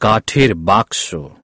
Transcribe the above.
কাঠের বাক্স।